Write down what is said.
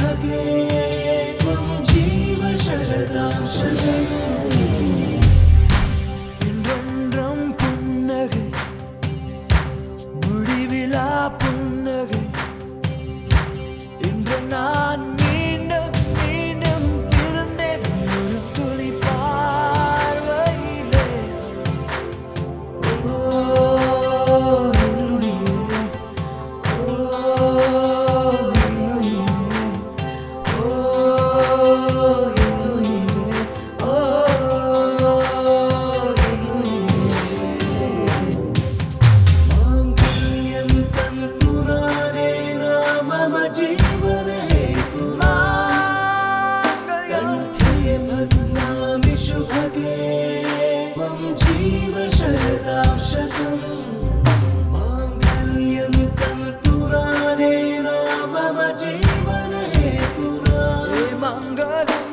भगे त्वं जीव शरदां सु जीवरे तुले मधुरा विशुभके मम जीव शरशतं मङ्गल्य तु जीवने तु मङ्गलम्